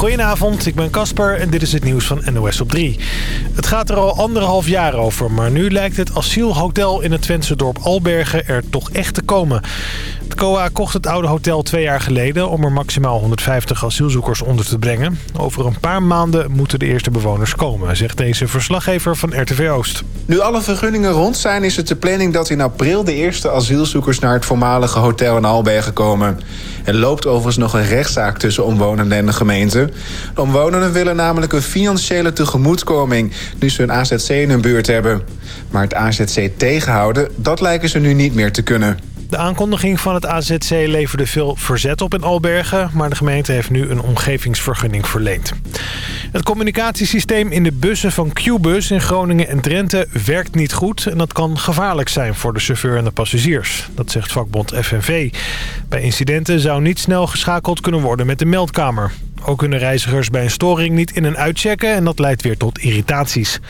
Goedenavond, ik ben Casper en dit is het nieuws van NOS op 3. Het gaat er al anderhalf jaar over, maar nu lijkt het asielhotel in het Twentse dorp Albergen er toch echt te komen. Het COA kocht het oude hotel twee jaar geleden om er maximaal 150 asielzoekers onder te brengen. Over een paar maanden moeten de eerste bewoners komen, zegt deze verslaggever van RTV Oost. Nu alle vergunningen rond zijn, is het de planning dat in april de eerste asielzoekers naar het voormalige hotel in Albergen komen. Er loopt overigens nog een rechtszaak tussen omwonenden en de gemeente. De omwonenden willen namelijk een financiële tegemoetkoming... nu ze een AZC in hun buurt hebben. Maar het AZC tegenhouden, dat lijken ze nu niet meer te kunnen. De aankondiging van het AZC leverde veel verzet op in Albergen... maar de gemeente heeft nu een omgevingsvergunning verleend. Het communicatiesysteem in de bussen van Qbus in Groningen en Drenthe werkt niet goed... en dat kan gevaarlijk zijn voor de chauffeur en de passagiers. Dat zegt vakbond FNV. Bij incidenten zou niet snel geschakeld kunnen worden met de meldkamer. Ook kunnen reizigers bij een storing niet in- en uitchecken... en dat leidt weer tot irritaties.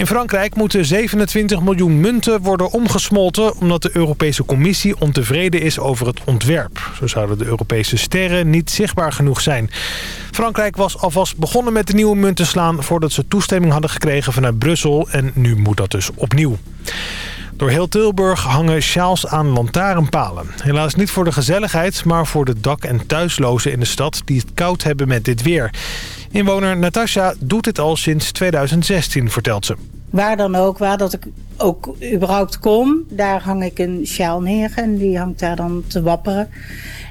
In Frankrijk moeten 27 miljoen munten worden omgesmolten... omdat de Europese Commissie ontevreden is over het ontwerp. Zo zouden de Europese sterren niet zichtbaar genoeg zijn. Frankrijk was alvast begonnen met de nieuwe munten slaan... voordat ze toestemming hadden gekregen vanuit Brussel. En nu moet dat dus opnieuw. Door heel Tilburg hangen sjaals aan lantaarnpalen. Helaas niet voor de gezelligheid, maar voor de dak- en thuislozen in de stad... die het koud hebben met dit weer. Inwoner Natasja doet dit al sinds 2016, vertelt ze. Waar dan ook, waar dat ik ook überhaupt kom, daar hang ik een sjaal neer en die hangt daar dan te wapperen.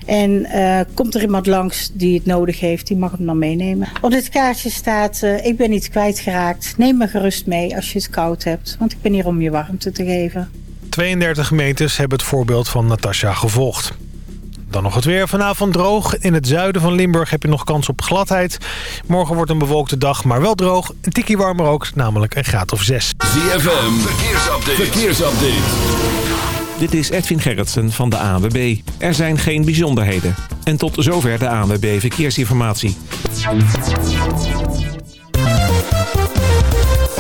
En uh, komt er iemand langs die het nodig heeft, die mag hem dan meenemen. Op dit kaartje staat, uh, ik ben niet kwijtgeraakt. Neem me gerust mee als je het koud hebt, want ik ben hier om je warmte te geven. 32 gemeentes hebben het voorbeeld van Natasja gevolgd. Dan nog het weer. Vanavond droog. In het zuiden van Limburg heb je nog kans op gladheid. Morgen wordt een bewolkte dag, maar wel droog. Een tikkie warmer ook, namelijk een graad of 6. ZFM, verkeersupdate. verkeersupdate. Dit is Edwin Gerritsen van de ANWB. Er zijn geen bijzonderheden. En tot zover de ANWB Verkeersinformatie.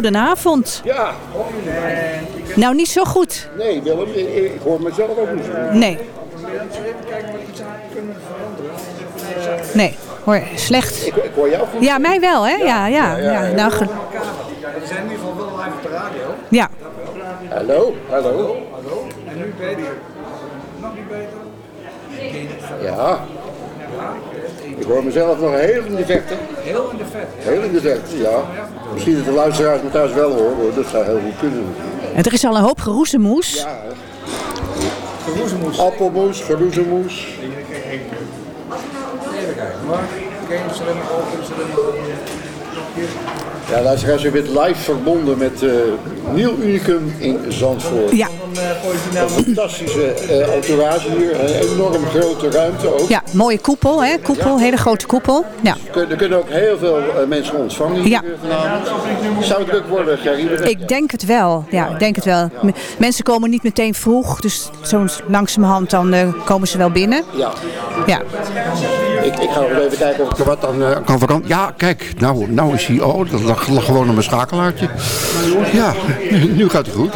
Goedenavond. Ja. Nou, niet zo goed. Nee, Willem, ik, ik hoor mezelf ook niet. Nee. Nee, hoor, slecht. Ik, ik hoor jou goed. Ja, mij wel, hè? Ja, ja. ja, Nou, ge- We zijn in ieder geval wel live op de radio. ja. Hallo, hallo. Hallo. En nu beter. Nog niet beter. Ja. Ik hoor mezelf nog heel in de verte. Heel in de vet. Heel in de verte, ja. Misschien dat de luisteraars me thuis wel horen, hoor. dat zou heel goed kunnen. En er is al een hoop geroezemoes. Ja. Appelmoes, geroezemoes. Even kijken. Maar. Ja, luisteraars, u bent live verbonden met uh, Nieuw Unicum in Zandvoort. Ja. Een fantastische uh, entourage hier, een enorm grote ruimte ook. Ja, mooie koepel, hè? Koepel, hele grote koepel. Ja. Er kunnen ook heel veel uh, mensen ontvangen hier Ja. vanavond. Zou het druk worden? Ik denk het wel. Ja, ik denk het wel. Mensen komen niet meteen vroeg, dus zo langzamerhand dan eh, komen ze wel binnen. Ja. Ja. Ik, ik ga nog even kijken of ik er wat aan eh, kan veranderen. Ja, kijk, nou, nou is hij... Oh, dat lag, lag gewoon op mijn schakelaartje. Ja, nu gaat hij goed.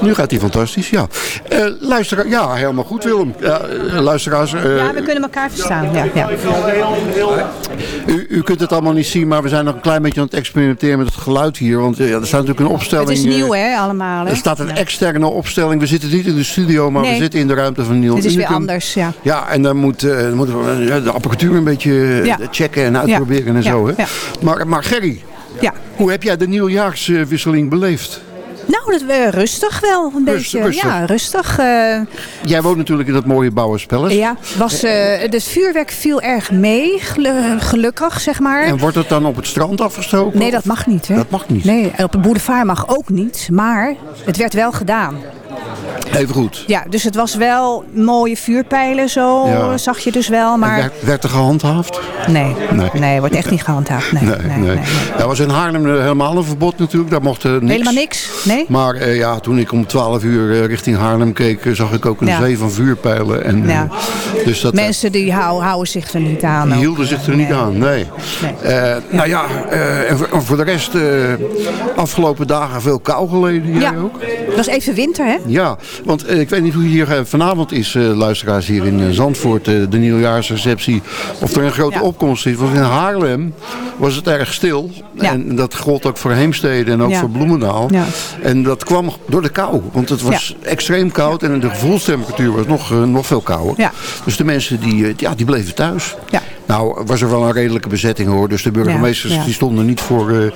Nu gaat hij fantastisch, ja. Eh luister, ja, helemaal goed Willem. Ja, eh, luisteraars, eh, Ja, we kunnen elkaar verstaan. Ja, ja. u, u kunt het allemaal niet zien, maar we zijn nog een klein beetje aan het experimenteren met het geluid hier. Want ja, er staat natuurlijk een opstelling... Het is nieuw, hè, allemaal. Hè? Er staat een externe opstelling. We zitten niet in de studio, maar we zitten in de ruimte van Niels Het is weer anders, ja. Ja, en dan moet, eh, dan moeten we eh, de apparatuur een beetje eh, Ja. checken en uitproberen en zo. Hè? Maar, maar Gerry, Ja. hoe heb jij de nieuwjaarswisseling beleefd? Nou, dat we rustig wel, een Rust- beetje. rustig. Ja, rustig. eh, Jij woont natuurlijk in dat mooie Bouwerspelles. ja, was, het vuurwerk viel erg mee, gelu- gelukkig, zeg maar. En wordt het dan op het strand afgestoken? Nee, dat mag niet. Hè? Dat mag niet. Nee, op de boulevard mag ook niet. Maar het werd wel gedaan. Even goed. Ja, dus het was wel mooie vuurpijlen zo, Ja. zag je dus wel. Maar werd, werd er gehandhaafd? nee, Nee. nee. wordt echt niet gehandhaafd. Nee, Nee, nee, nee. nee. Er was in Haarlem eh, helemaal een verbod natuurlijk. Daar mocht eh, niks. Helemaal niks? Nee? Maar eh, ja, toen ik om 12 uur eh, richting Haarlem keek, eh, zag ik ook een Ja. zee van vuurpijlen. En, eh, Ja. dus dat, Mensen die hou- houden zich er niet aan. Die ook. hielden zich er niet aan, nee. Eh, nou ja, eh, en voor, voor de rest, eh, afgelopen dagen veel kou geleden. Jij ook? het was even winter, hè? Ja, want eh, ik weet niet hoe hier eh, vanavond is, eh, luisteraars hier in Zandvoort, de nieuwjaarsreceptie. Of er een grote Ja. opkomst is. Want in Haarlem was het erg stil. Ja. En dat gold ook voor Heemstede en ook Ja. voor Bloemendaal. Ja. En dat kwam door de kou. Want het was extreem koud en de gevoelstemperatuur was nog, nog veel kouder. Dus de mensen die, ja, die bleven thuis. Ja. Nou, was er wel een redelijke bezetting hoor. Dus de burgemeesters Ja, ja. die stonden niet voor eh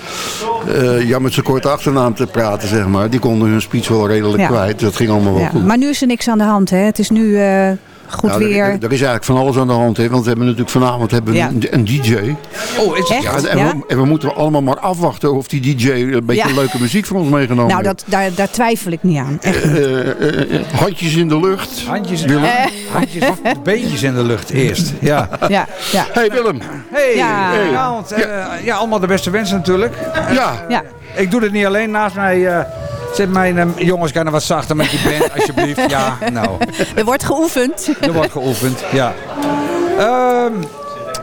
eh, ja, met zijn korte achternaam te praten, zeg maar. Die konden hun speech wel redelijk Ja. kwijt. Dat ging allemaal wel Ja. goed. Maar nu is er niks aan de hand, hè? Het is nu eh, goed Nou, er- weer. Er, er is eigenlijk van alles aan de hand. Hè? Want we hebben natuurlijk vanavond hebben Ja. een, een DJ. Oh, is Echt? Ja, en, Ja? We, en we moeten allemaal maar afwachten of die DJ een beetje Ja. leuke muziek voor ons meegenomen Nou, heeft. dat, daar, daar twijfel ik niet aan. Echt niet. Eh, eh, eh, handjes in de lucht. Handjes, Willem? handjes, beentjes in de lucht eerst. Ja. Ja, ja. Hey Willem. Hey, Ja. ja, want, eh, ja, allemaal de beste wensen natuurlijk. Ja, ja. Ik doe dit niet alleen. Naast mij zit mijn eh, jongens, kan er wat zachter met die band, alsjeblieft. Ja, nou, Er wordt geoefend. er wordt geoefend. Ja. Ehm,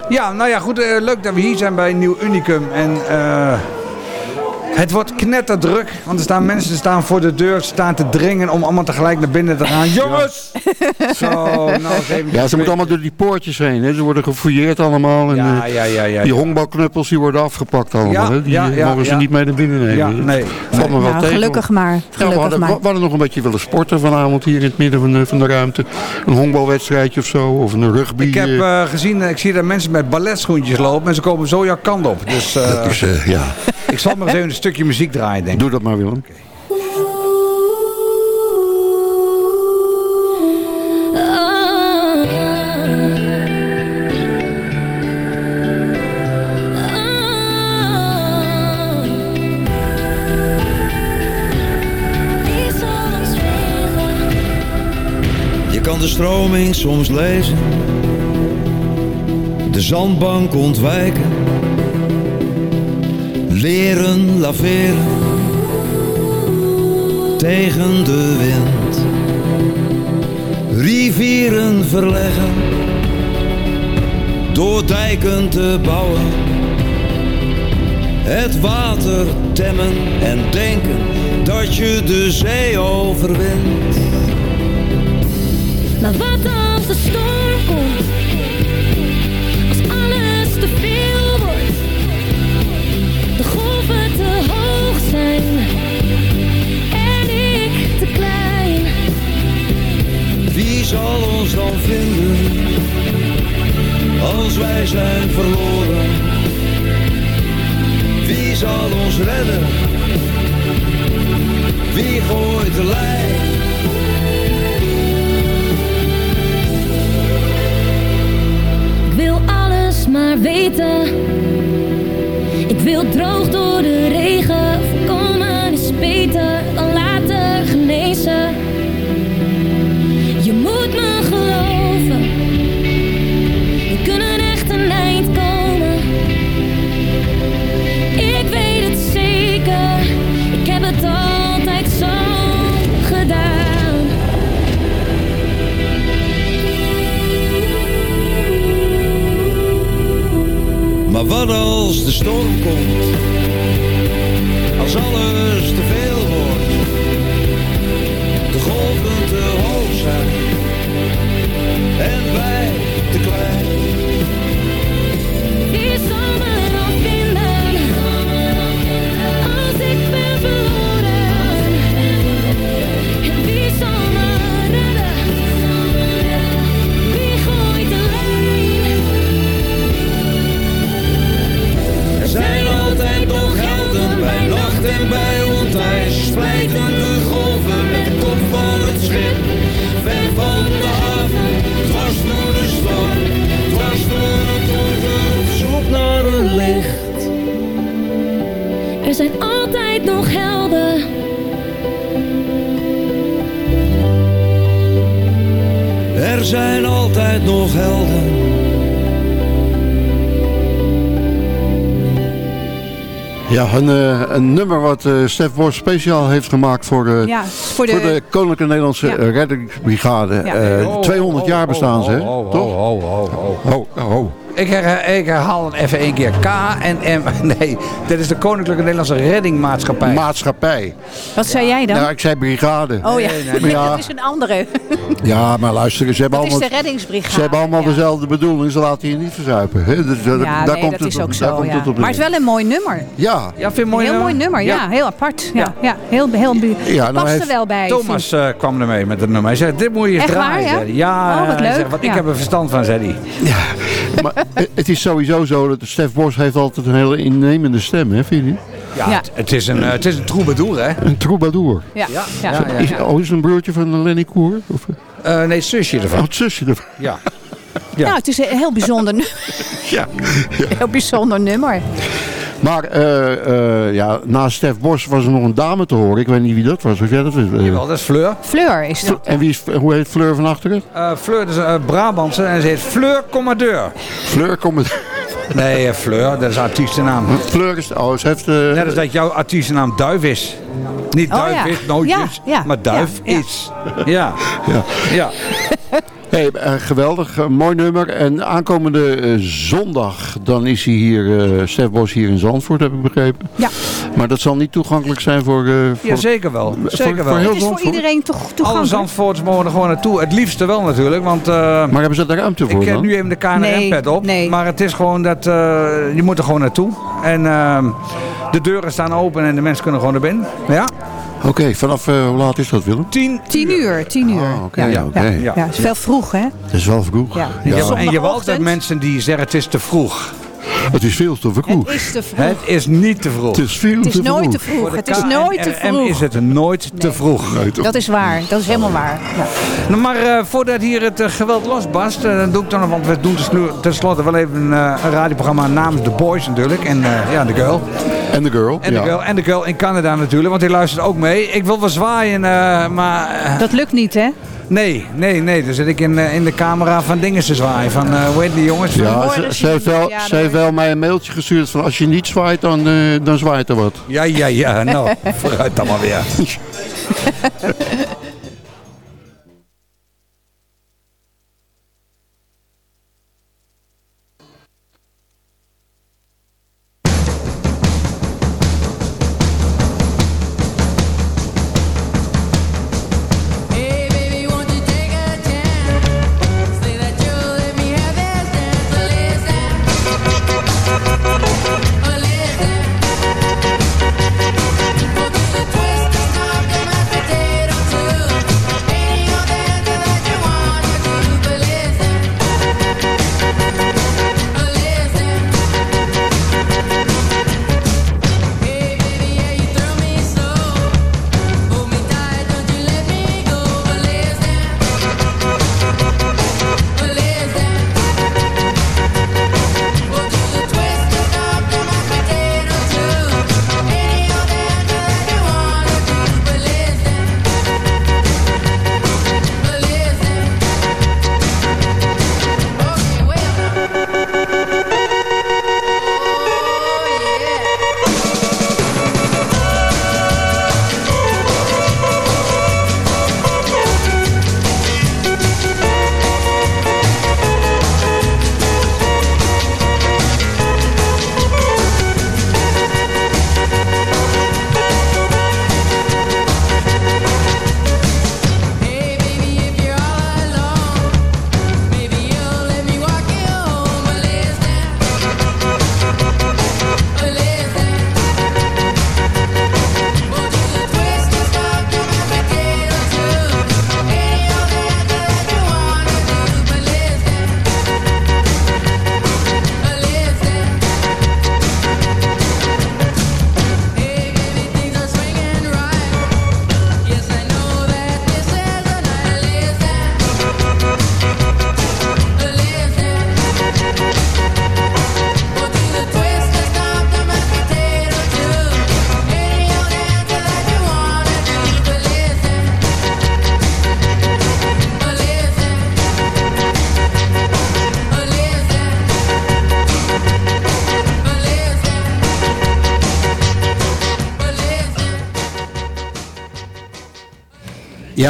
ja, nou ja, goed. eh, leuk dat we hier zijn bij Nieuw Unicum. En eh, het wordt knetterdruk. Want er staan mensen staan voor de deur, staan te dringen om allemaal tegelijk naar binnen te gaan. Jongens! Zo, nou ja, ze moeten allemaal door die poortjes heen. Hè? Ze worden gefouilleerd allemaal. En, Ja, eh, ja, ja, ja. die ja. honkbalknuppels die worden afgepakt allemaal. Ja, hè? Die ja, eh, ja, mogen ze ja. niet mee naar binnen nemen. Ja, nee. Valt me wel Nou, tegen. gelukkig maar. Ja, we, Gelukkig hadden, maar. we hadden nog een beetje willen sporten vanavond hier in het midden van de, van de ruimte. Een honkbalwedstrijdje of zo, of een rugby. Ik heb eh, eh, gezien, ik zie dat mensen met balletschoentjes lopen en ze komen zo jouw kant op. Dus eh, dat is, eh, ja, ik zal maar eens even stukje muziek draaien, denk ik. doe dat maar Willem. Je kan de stroming soms lezen, de zandbank ontwijken, leren laveren tegen de wind, rivieren verleggen, door dijken te bouwen, het water temmen en denken dat je de zee overwint. Maar wat als de storm komt? Zal ons dan vinden als wij zijn verloren? Wie zal ons redden? Wie gooit de lijn? Ik wil alles maar weten. Ik wil droog door de regen. Voorkomen is beter wat als de storm komt? Als alles te veel wordt, de golven te hoog zijn en wij te klein. Wie zal zijn altijd nog helden bij nacht en bij ontij. Splijten de golven met de kop van het schip. Ver van de haven, dwars door de storm. Dwars door het ongeluk, zoek naar een licht. Er zijn altijd nog helden. Er zijn altijd nog helden. Ja, een, eh, een nummer wat eh Stef Bos speciaal heeft gemaakt voor, eh, Ja, voor voor de- de, Koninklijke Nederlandse Ja. eh, Reddingsbrigade. Ja. Eh, Oh, 200 jaar bestaan ze, hè? Oh, oh, toch? Ik, her, ik herhaal het even één keer. K en M. Nee, dit is de Koninklijke Nederlandse Reddingmaatschappij. Maatschappij. Wat zei jij dan? Nou, ik zei brigade. oh ja, nee, nee. dat is een andere. Ja, maar luister, ze hebben Dat is de reddingsbrigade. Ze hebben allemaal ja. dezelfde bedoeling, ze laten je niet verzuipen. Hè? Dus, eh, Ja, daar komt dat het is ook daar zo. komt Ja. het op Maar het is wel een mooi nummer. Ja, Ja, vind je een mooi heel nummer? mooi nummer, ja. Heel apart. Ja, ja. heel, heel, Ja, nou past er wel bij. Thomas eh, kwam ermee met het nummer. Hij zei, dit moet je eens waar, draaien. ja? Ja, Oh, wat leuk. want Ja. ik heb er verstand van, zei hij. maar eh, het is sowieso zo dat Stef Bos heeft altijd een hele innemende stem, hè, vind je niet? Ja, Ja. Het, is een, eh, het is een troubadour, hè? Een troubadour. Ja, ja. ja, ja. Is, oh, is een broertje van Lenny Koer? Of, Eh, nee, het zusje oh, ervan. het zusje ervan. Ja. Nou, het is een heel bijzonder, nu- Ja. heel bijzonder nummer. Maar eh, eh, ja, naast Stef Bos was er nog een dame te horen. Ik weet niet wie dat was. Of jij dat. Jawel, dat is Fleur. Fleur is dat. En wie is, hoe heet Fleur van achteren? Eh, Fleur is een eh, Brabantse en ze heet Fleur Commandeur. Fleur komt. Nee, eh, Fleur, dat is haar artiestennaam. Fleur is. Oh, ze heeft. eh, Net als dat jouw artiestennaam Duif is. Niet Oh, Duif ja. is, nootjes, Ja, ja, maar Duif ja, ja. is. Ja. Ja. Hey, eh, geweldig, mooi nummer. En aankomende eh, zondag, dan is hij hier, eh Stef Bos hier in Zandvoort, heb ik begrepen. Ja. Maar dat zal niet toegankelijk zijn voor... eh, voor Ja, zeker wel. voor- Zeker voor wel. heel Het is voor iedereen toch Alle toegankelijk. Zandvoorts mogen er gewoon naartoe. Het liefste wel natuurlijk, want eh, Maar hebben ze daar ruimte voor ik heb nu even de Nee, KNRM-pad op. nee. Maar het is gewoon dat eh, je moet er gewoon naartoe. En ehm, de deuren staan open en de mensen kunnen gewoon naar binnen. Ja? Oké, vanaf eh, hoe laat is dat Willem? Tien. Tien uur, tien uur. Ah, oké, ja. oké. Ja. Ja, het is wel vroeg, hè? Dat is wel vroeg. Ja. En je hebt altijd mensen die zeggen het is te vroeg. Het is veel te vroeg. Het is te vroeg. Het is niet te vroeg. Het is veel Het is te nooit te vroeg. vroeg. Het is nooit te vroeg. is het nooit te vroeg. Dat is waar. Dat is helemaal waar. Ja. Nou, maar eh, voordat hier het eh, geweld losbarst, eh, dan doe ik dan nog, want we doen tenslo- tenslotte wel even eh, een radioprogramma namens The Boys natuurlijk. En eh, ja, de girl. En de girl. En ja. de girl. En de girl in Canada natuurlijk, want die luistert ook mee. Ik wil wel zwaaien, eh, maar eh, Dat lukt niet, hè? nee, nee, nee. Dan zit ik in, eh, in de camera van dingen te zwaaien. Van, eh hoe heet die jongens? Ja, ze, heeft wel, ze heeft wel mij een mailtje gestuurd van als je niet zwaait, dan, eh, dan zwaait er wat. Ja, ja, ja. Nou, vooruit dan maar weer.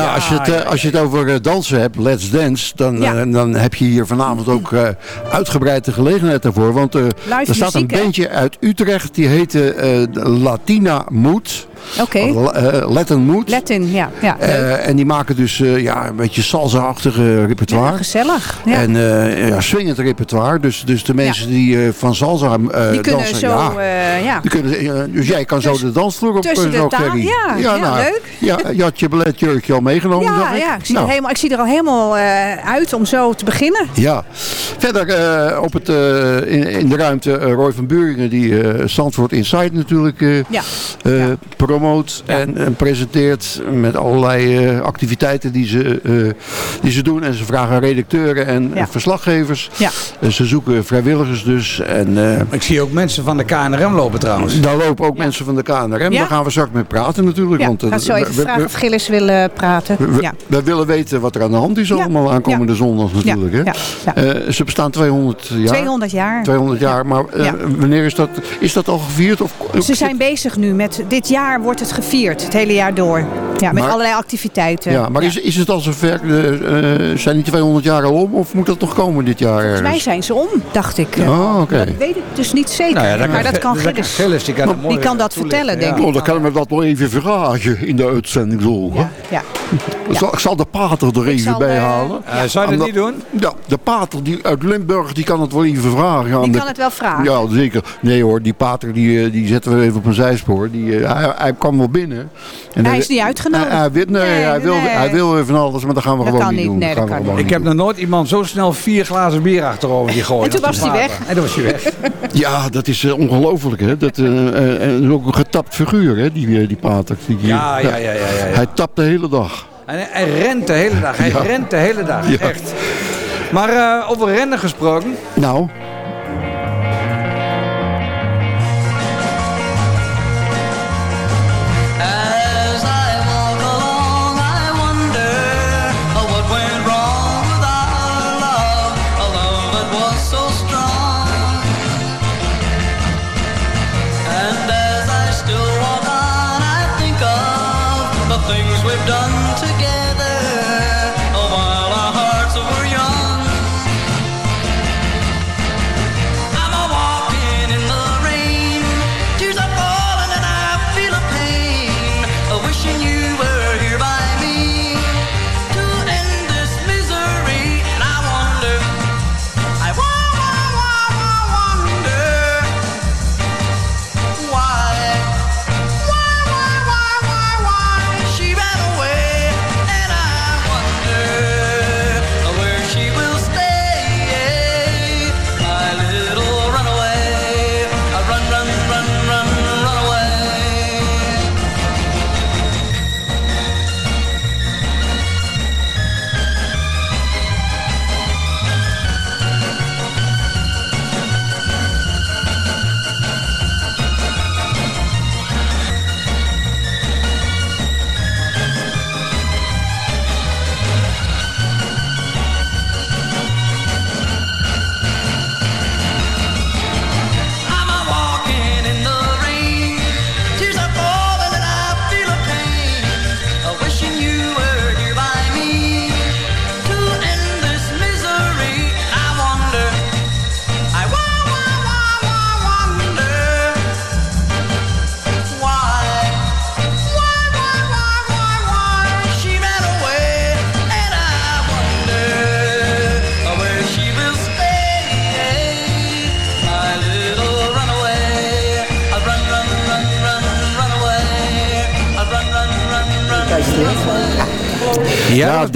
Ja, als, je het, eh, als je het over eh, dansen hebt, Let's Dance, dan, Ja. eh, dan heb je hier vanavond ook uitgebreid de gelegenheid daarvoor. Want er staat een hè? bandje uit Utrecht, die heette Latina Mood. Eh, Latin Mood. Latin, ja. ja. Eh, en die maken dus eh, ja, een beetje salsa-achtige repertoire. Ja, gezellig. Ja. En eh ja, swingend repertoire. Dus, dus de mensen die van salsa die kunnen dansen, zo, ja, ja. die kunnen, dus jij kan zo de dansvloer op tussen de ja, ja, leuk. Ja, je had je balletjurkje al meegenomen, Ja, ik. ja ik, zie Nou, er helemaal, ik zie er al helemaal uit om zo te beginnen. Ja. Verder op het, in, in de ruimte Roy van Buringen die Zandvoort Inside natuurlijk Ja. eh, promoot en, en presenteert met allerlei eh, activiteiten die ze, eh, die ze doen. En ze vragen redacteuren en Ja. verslaggevers. Ja. En ze zoeken vrijwilligers dus. En, eh, Ik zie ook mensen van de KNRM lopen trouwens. daar lopen ook mensen van de KNRM. Ja. Daar gaan we straks mee praten natuurlijk. Ja, want, ik eh, ga zo we- even we- vragen we- of Gilles wil praten. we, ja. we willen weten wat er aan de hand is allemaal aankomende zondag natuurlijk. Hè? Ja, ja. Eh, ze bestaan 200 jaar. 200 jaar. 200 jaar, maar eh, Ja. wanneer is dat, is dat al gevierd? Of, Ze zijn bezig nu met, dit jaar wordt het gevierd, het hele jaar door. Ja, met Maar- allerlei activiteiten. Ja, maar Is, is het al zover? eh, zijn die 200 jaar al om of moet dat nog komen dit jaar? Volgens mij zijn ze om, dacht ik. Oh, oké. Dat weet ik dus niet zeker. Nou ja, dat maar kan dat kan kan Gilles. Gilles, die kan dat mooi Die kan dat toelichten, vertellen, ja. denk ik. Oh, dan kan ik me dat nog even vragen in de uitzending zo. hè? Ja. Ik, zal, ik zal de pater er even zal, bij eh, halen. Zou je dat niet doen? Ja, de pater die uit Limburg die kan het wel even vragen. aan Die de- kan het wel vragen. Ja, zeker. Nee hoor, die pater die, die zetten we even op een zijspoor. Die, eh, hij, hij kwam wel binnen. En Hij is niet uitgenodigd. Hij, hij wil, nee, Nee, hij, wil, nee. hij wil van alles, maar dat gaan we Dat gewoon kan niet doen. Nee, gaan dat we kan gewoon Ik niet heb nog nooit iemand zo snel vier glazen bier achter over die gooien. En toen was hij weg. En toen was hij weg. Ja, dat is eh, ongelooflijk hè. Dat, eh, eh, en is ook een getapt figuur hè, die, die pater. Die, Ja, ja, ja, ja, ja, ja. Hij tapt de hele dag. En hij rent de hele dag. Hij Ja. rent de hele dag. Ja. Echt. Maar eh, over rennen gesproken. Nou,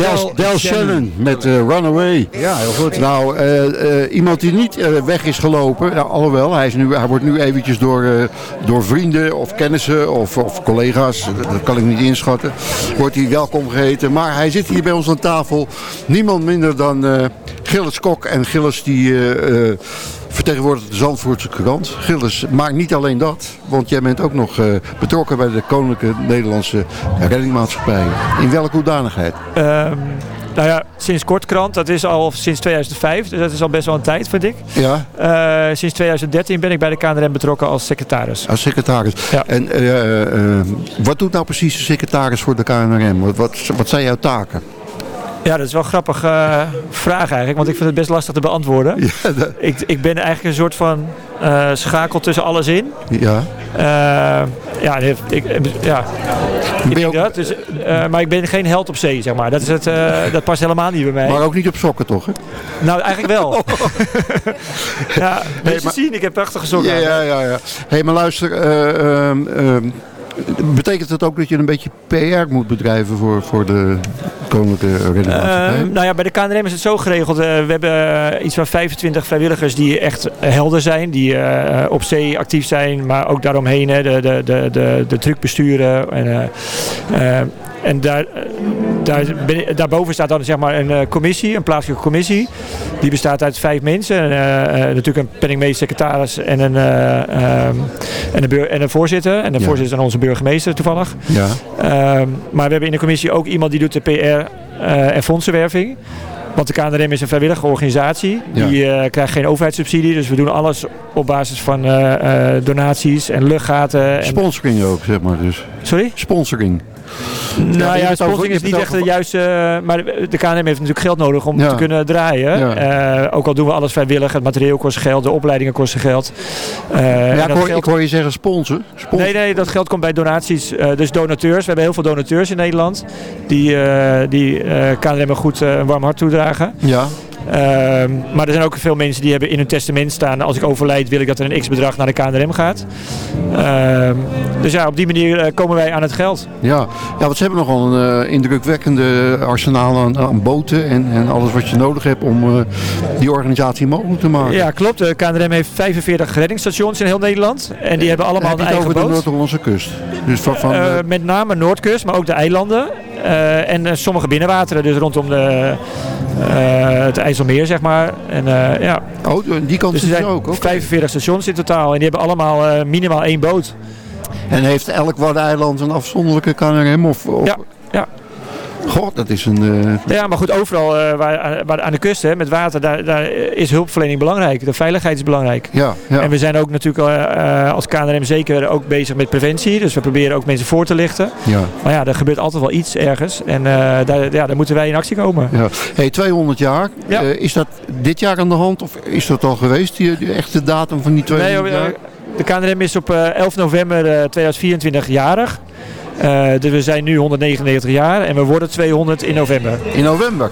Del, Del Shannon met eh, Runaway. Ja, heel goed. Nou, eh, eh, iemand die niet weg is gelopen, ja, alhoewel, hij, is nu, hij wordt nu eventjes door, door vrienden of kennissen of, of collega's, dat, dat kan ik niet inschatten, wordt hij welkom geheten. Maar hij zit hier bij ons aan tafel, niemand minder dan Gilles Kok. En Gilles die vertegenwoordigt de Zandvoortse krant. Gilles, maar niet alleen dat, want jij bent ook nog eh, betrokken bij de Koninklijke Nederlandse Reddingmaatschappij. In welke hoedanigheid? Ehm, nou ja, sinds kort krant. Dat is al sinds 2005. Dus dat is al best wel een tijd, vind ik. Ja, Eh, sinds 2013 ben ik bij de KNRM betrokken als secretaris. als secretaris. En eh, wat doet nou precies de secretaris voor de KNRM? Wat, wat, wat zijn jouw taken? Ja, dat is wel een grappige eh, vraag eigenlijk, want ik vind het best lastig te beantwoorden. ik, ik ben eigenlijk een soort van eh, schakel tussen alles in. Ja. Eh, ja, ik, ja. Ik dat. Dus, maar ik ben geen held op zee, zeg maar. Dat, is het, dat past helemaal niet bij mij. Maar ook niet op sokken, toch? Hè? Nou, eigenlijk wel. ja, mensen zien, ik heb prachtige sokken Ja, ja, ja. ja. hey, maar luister, eh, ehm, ehm, betekent dat ook dat je een beetje PR moet bedrijven voor, voor de Koninklijke Redenmaatschappijen? Eh, nou ja, bij de KNRM is het zo geregeld. eh, we hebben eh, iets van 25 vrijwilligers die echt helder zijn. Die eh, op zee actief zijn, maar ook daaromheen hè, de, de, de, de, de truck besturen. En, en daar, daar, daarboven staat dan zeg maar een eh, commissie, een plaatselijke commissie. Die bestaat uit vijf mensen. En, eh, eh, natuurlijk een penningmeester, secretaris en een, eh, ehm, en, een en een voorzitter. En de Ja. voorzitter is onze burgemeester toevallig. Ja. Ehm, maar we hebben in de commissie ook iemand die doet de PR en fondsenwerving. Want de KNRM is een vrijwillige organisatie. Die krijgt geen overheidssubsidie. Dus we doen alles op basis van donaties en luchtgaten. En, Sponsoring ook, zeg maar dus. Sorry? Sponsoring. Nou ja, sponsoring is niet echt de juiste... maar de KNRM heeft natuurlijk geld nodig om te kunnen draaien. Eh, ook al doen we alles vrijwillig. Het materieel kost geld, de opleidingen kosten geld. Eh, Ja, ik, hoor, geld- ik hoor je zeggen sponsor. Sponsor. Nee, nee, dat geld komt bij donaties. eh, dus donateurs. We hebben heel veel donateurs in Nederland. Die, die een goed een warm hart toedragen. Ja. Ehm, maar er zijn ook veel mensen die hebben in hun testament staan... als ik overlijd wil ik dat er een x-bedrag naar de KNRM gaat. Ehm, dus ja, op die manier eh, komen wij aan het geld. Ja. ja, want ze hebben nogal een eh, indrukwekkende arsenaal aan, aan boten en, en alles wat je nodig hebt om eh, die organisatie mogelijk te maken. Ja, klopt. De KNRM heeft 45 reddingsstations in heel Nederland. En die hebben allemaal Heb een eigen over de boot. Noord-Hollandse kust? Dus van, van, eh, met name Noordkust, maar ook de eilanden. Eh, en eh, sommige binnenwateren, dus rondom de, eh, het IJsselmeer, zeg maar. En, ja. Oh, die kant dus er zijn ook, oké. 45 stations in totaal. En die hebben allemaal minimaal één boot. En heeft elk Waddeneiland een afzonderlijke KNRM? Of, of... Ja, ja. God, dat is een... eh, Ja, maar goed, overal eh, waar, waar aan de kust, hè, met water, daar, daar is hulpverlening belangrijk. De veiligheid is belangrijk. Ja, ja. En we zijn ook natuurlijk eh, als KNRM zeker ook bezig met preventie. Dus we proberen ook mensen voor te lichten. Ja. Maar ja, er gebeurt altijd wel iets ergens. En daar, ja, daar moeten wij in actie komen. Ja. Hey, 200 jaar. Eh, is dat dit jaar aan de hand of is dat al geweest, die, die echte datum van die 200 Nee, jaar? de KNRM is op eh, 11 november eh, 2024 jarig. Eh, dus we zijn nu 199 jaar en we worden 200 in november. In november?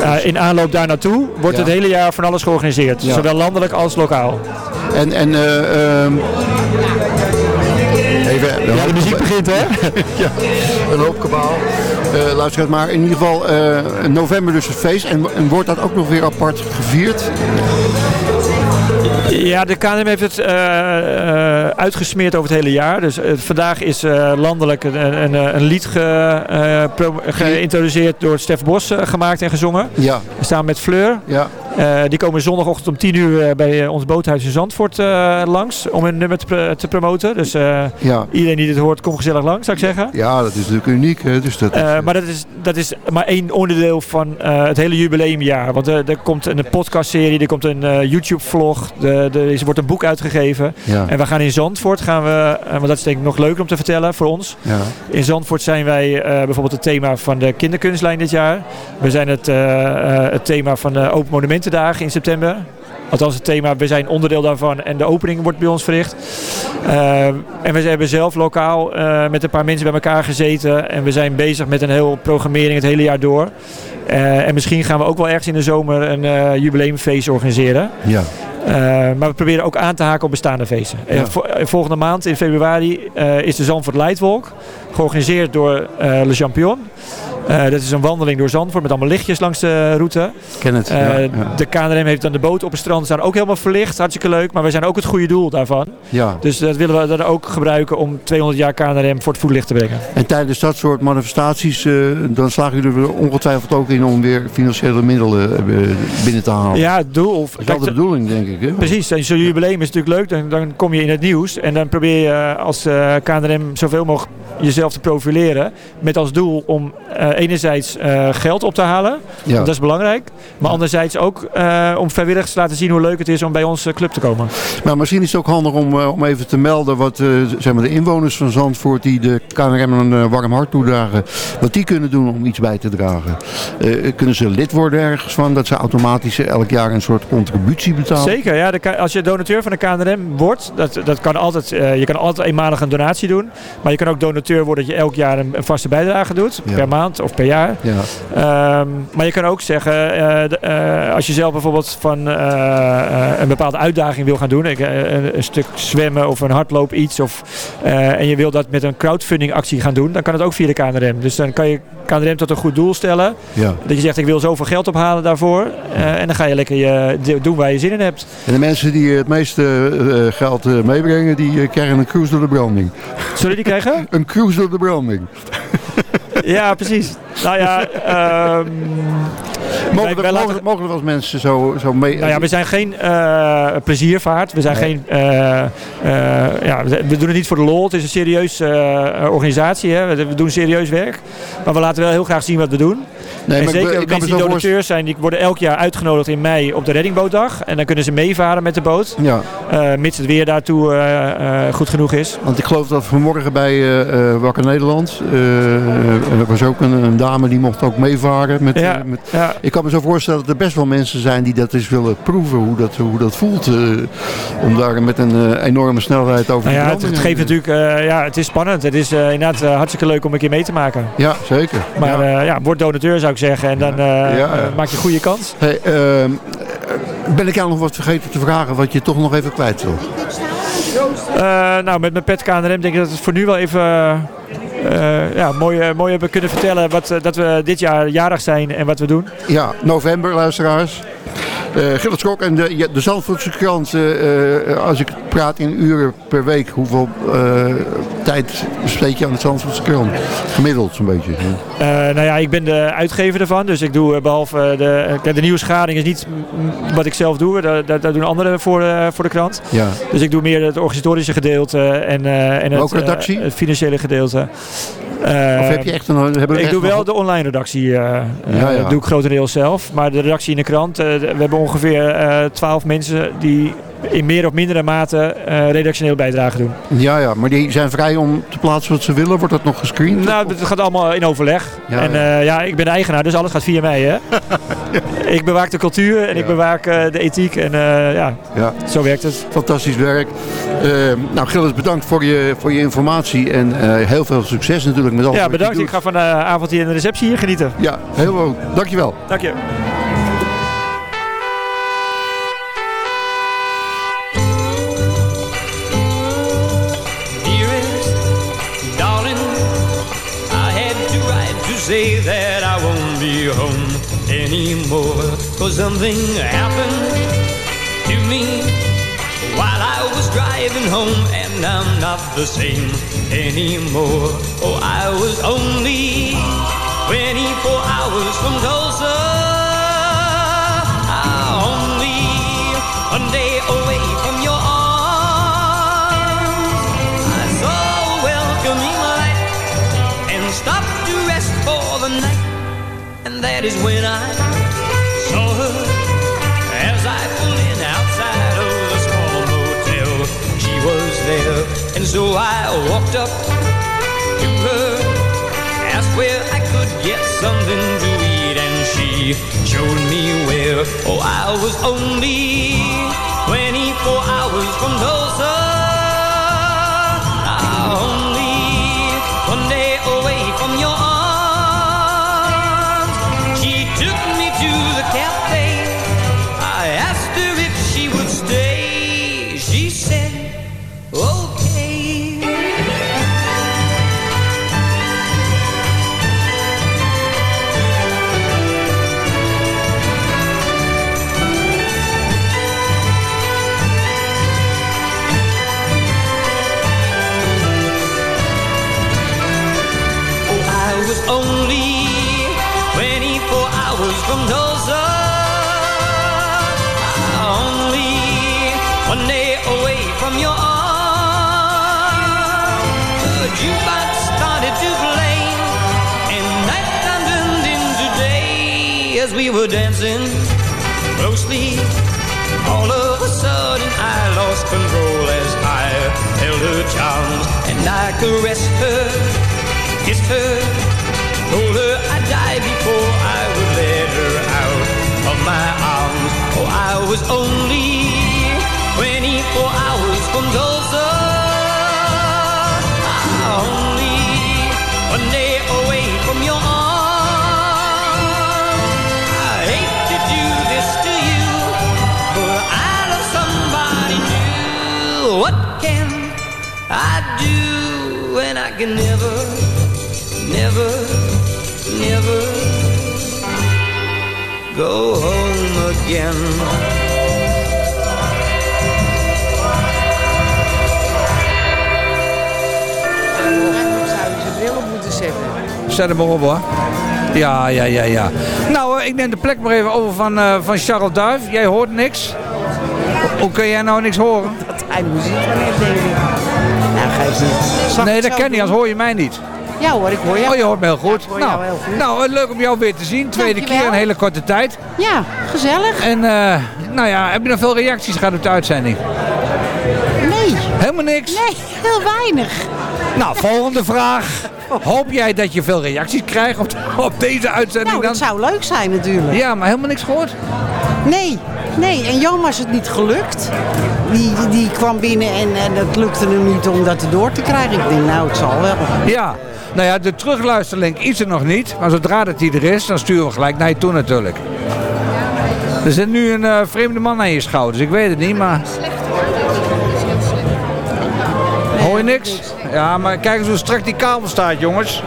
Eh, in aanloop daar naartoe wordt Ja. het hele jaar van alles georganiseerd. Ja. Zowel landelijk als lokaal. En, en ehm, even, Ja, de muziek begint hè? ja, een hoop kabaal. Luister maar, in ieder geval in november dus het feest. En, en wordt dat ook nog weer apart gevierd? Ja, de KNRM heeft het eh, eh, uitgesmeerd over het hele jaar. Dus eh, vandaag is landelijk een, een, een lied ge- geïntroduceerd door Stef Bos gemaakt en gezongen. Ja. Samen met Fleur. Ja. Eh, die komen zondagochtend om 10 uur eh, bij eh, ons boothuis in Zandvoort langs om hun nummer te, te promoten. Dus Ja. iedereen die dit hoort, kom gezellig langs, zou ik zeggen. Ja, dat is natuurlijk uniek. Hè? Dus dat, maar dat is, dat is maar één onderdeel van het hele jubileumjaar. Want er, er komt een podcastserie, er komt een YouTube-vlog, er wordt een boek uitgegeven. Ja. En we gaan in Zandvoort, gaan we, want dat is denk ik nog leuker om te vertellen voor ons. ja. In Zandvoort zijn wij bijvoorbeeld het thema van de kinderkunstlijn dit jaar. We zijn het, het thema van de Open In september. Althans het thema, we zijn onderdeel daarvan en de opening wordt bij ons verricht. Eh, en we hebben zelf lokaal eh, met een paar mensen bij elkaar gezeten. En we zijn bezig met een heel programmering het hele jaar door. Eh, en misschien gaan we ook wel ergens in de zomer een jubileumfeest organiseren. Ja. Maar we proberen ook aan te haken op bestaande feesten. Ja. Vo- volgende maand in februari is de Zandvoort Lightwalk. Georganiseerd door eh Le Champion. Eh, dat is een wandeling door Zandvoort met allemaal lichtjes langs de route. ken het. Eh, ja, ja. De KNRM heeft dan de boot op het strand staan ook helemaal verlicht. Hartstikke leuk. Maar we zijn ook het goede doel daarvan. Ja. Dus dat willen we dan ook gebruiken om 200 jaar KNRM voor het voetlicht te brengen. En tijdens dat soort manifestaties, dan slagen jullie er ongetwijfeld ook in om weer financiële middelen binnen te halen. Ja, het doel. Dat is wel de bedoeling, denk ik. Hè? Precies, en zo'n jubileum is natuurlijk leuk. Dan, dan kom je in het nieuws en dan probeer je als KNRM zoveel mogelijk jezelf jezelf te profileren. Met als doel om eh, enerzijds eh, geld op te halen. Ja. Dat is belangrijk. Maar anderzijds ook eh, om vrijwilligers te laten zien hoe leuk het is om bij onze club te komen. Maar misschien is het ook handig om, om even te melden wat zeg maar de inwoners van Zandvoort die de KNRM een warm hart toedragen, wat die kunnen doen om iets bij te dragen. Kunnen ze lid worden ergens van, dat ze automatisch elk jaar een soort contributie betalen? Zeker, ja. De, als je donateur van de KNRM wordt, dat, dat kan altijd, je kan altijd eenmalig een donatie doen. Maar je kan ook donateur worden dat je elk jaar een, een vaste bijdrage doet. Ja. Per maand of per jaar. Ja. Ehm, maar je kan ook zeggen, eh, eh, als je zelf bijvoorbeeld van eh, een bepaalde uitdaging wil gaan doen, ik, een, een stuk zwemmen of een hardloop iets, of, en je wil dat met een crowdfunding actie gaan doen, dan kan het ook via de KNRM. Dus dan kan je KNRM tot een goed doel stellen. Ja. Dat je zegt, ik wil zoveel geld ophalen daarvoor. en dan ga je lekker je, doen waar je zin in hebt. En de mensen die het meeste geld meebrengen, die krijgen een cruise door de branding. Zullen die krijgen? een cruise door de branding. Ja, precies. Nou ja, ehm, Mogen, wij- er, mogen, laten- mogen er wel eens mensen zo, zo mee... Nou ja, we zijn geen eh, pleziervaart. We zijn Nee. geen. eh, eh, ja, we doen het niet voor de lol. Het is een serieuze organisatie. Hè. We, doen serieus werk. Maar we laten wel heel graag zien wat we doen. Nee, en maar ik zeker ik kan mensen me die donateurs zijn, die worden elk jaar uitgenodigd in mei op de reddingbootdag. En dan kunnen ze meevaren met de boot. Ja. Mits het weer daartoe goed genoeg is. Want ik geloof dat vanmorgen bij Wakker Nederland, er was ook een, een dame die mocht ook meevaren. Met, Ja, met, ja. Ik kan me zo voorstellen dat er best wel mensen zijn die dat eens willen proeven, hoe dat, hoe dat voelt. eh, om daar met een eh, enorme snelheid over Nou te ja, het, het geeft natuurlijk, eh, ja, het is spannend. Het is inderdaad hartstikke leuk om een keer mee te maken. Ja, zeker. Maar ja. ja, word donateur zou ik zeggen. En dan Ja, maak je een goede kans. Hey, ehm, ben ik jou nog wat vergeten te vragen wat je toch nog even kwijt wil? Nou, met mijn pet KNRM denk ik dat het voor nu wel even eh, ja, mooi, eh, mooi hebben kunnen vertellen wat, eh, dat we dit jaar jarig zijn en wat we doen. Ja, november, luisteraars. Eh Gilles Kok en de, de Zandvoortse krant, als ik praat in uren per week, hoeveel tijd besteed je aan de Zandvoortse krant? Gemiddeld zo'n beetje. Nou ja, ik ben de uitgever ervan, dus ik doe eh, behalve de, de nieuwsgading is niet wat ik zelf doe, daar, daar, daar doen anderen voor, voor de krant. Ja. Dus ik doe meer het organisatorische gedeelte en, en het, redactie? het financiële gedeelte. Of heb je echt een... Hebben we ik doe wel de online redactie. eh eh, Ja, ja. doe ik grotendeels zelf. Maar de redactie in de krant, eh, we hebben ongeveer twaalf mensen die in meer of mindere mate eh, redactioneel bijdrage doen. Ja, ja, maar die zijn vrij om te plaatsen wat ze willen. Wordt dat nog gescreend? Nou, het gaat allemaal in overleg. Ja, en ja. ja, ik ben de eigenaar, dus alles gaat via mij. Hè? Ik bewaak de cultuur en ik bewaak eh, de ethiek. En eh, ja, Ja. zo werkt het. Fantastisch werk. Eh, nou, Gilles, bedankt voor je, voor je informatie en eh, heel veel succes natuurlijk met alles Ja, wat je bedankt. Ik ga van de avond hier in de receptie hier genieten. Ja, heel goed. Dankjewel. Dank je. Dearest, darling, I had to write to say that I won't be home anymore. Cause something happened to me while I was driving home, and I'm not the same anymore. Oh, I was only 24 hours from Tulsa. Only one day That is when I saw her as I pulled in outside of a small motel. She was there, and so I walked up to her, asked where I could get something to eat, and she showed me where. Oh, I was only 24 hours from Tulsa. Only one day away from your Ja, ja, ja. Nou, ik neem de plek maar even over van, eh, van Charles Duif. Jij hoort niks. Hoe kun jij nou niks horen? Dat hij muziek wanneer denk ik. Nou, geef niet. Nee, dat ken niet, anders hoor je mij niet. Ja hoor, ik hoor jou. Oh, je hoort me heel goed. nou, jou heel goed. nou, leuk om jou weer te zien. Tweede Dankjewel. keer in een hele korte tijd. Ja, gezellig. En eh, nou ja, heb je nog veel reacties gehad op de uitzending? Nee. Helemaal niks? Nee, heel weinig. Nou, volgende vraag. Hoop jij dat je veel reacties krijgt op, op deze uitzending Nou, dan? dat zou leuk zijn natuurlijk. Ja, maar helemaal niks gehoord? Nee, nee. En Jan was het niet gelukt. Die, die, die kwam binnen en, en het lukte hem niet om dat door te krijgen. Ik denk, nou, het zal wel. Ja. Nou ja, de terugluisterlink is er nog niet. Maar zodra dat die er is, dan sturen we gelijk naar je toe natuurlijk. Er zit nu een eh, vreemde man aan je schouders. Ik weet het niet, maar... Hoor je niks? Ja, maar kijk eens hoe strak die kabel staat, jongens.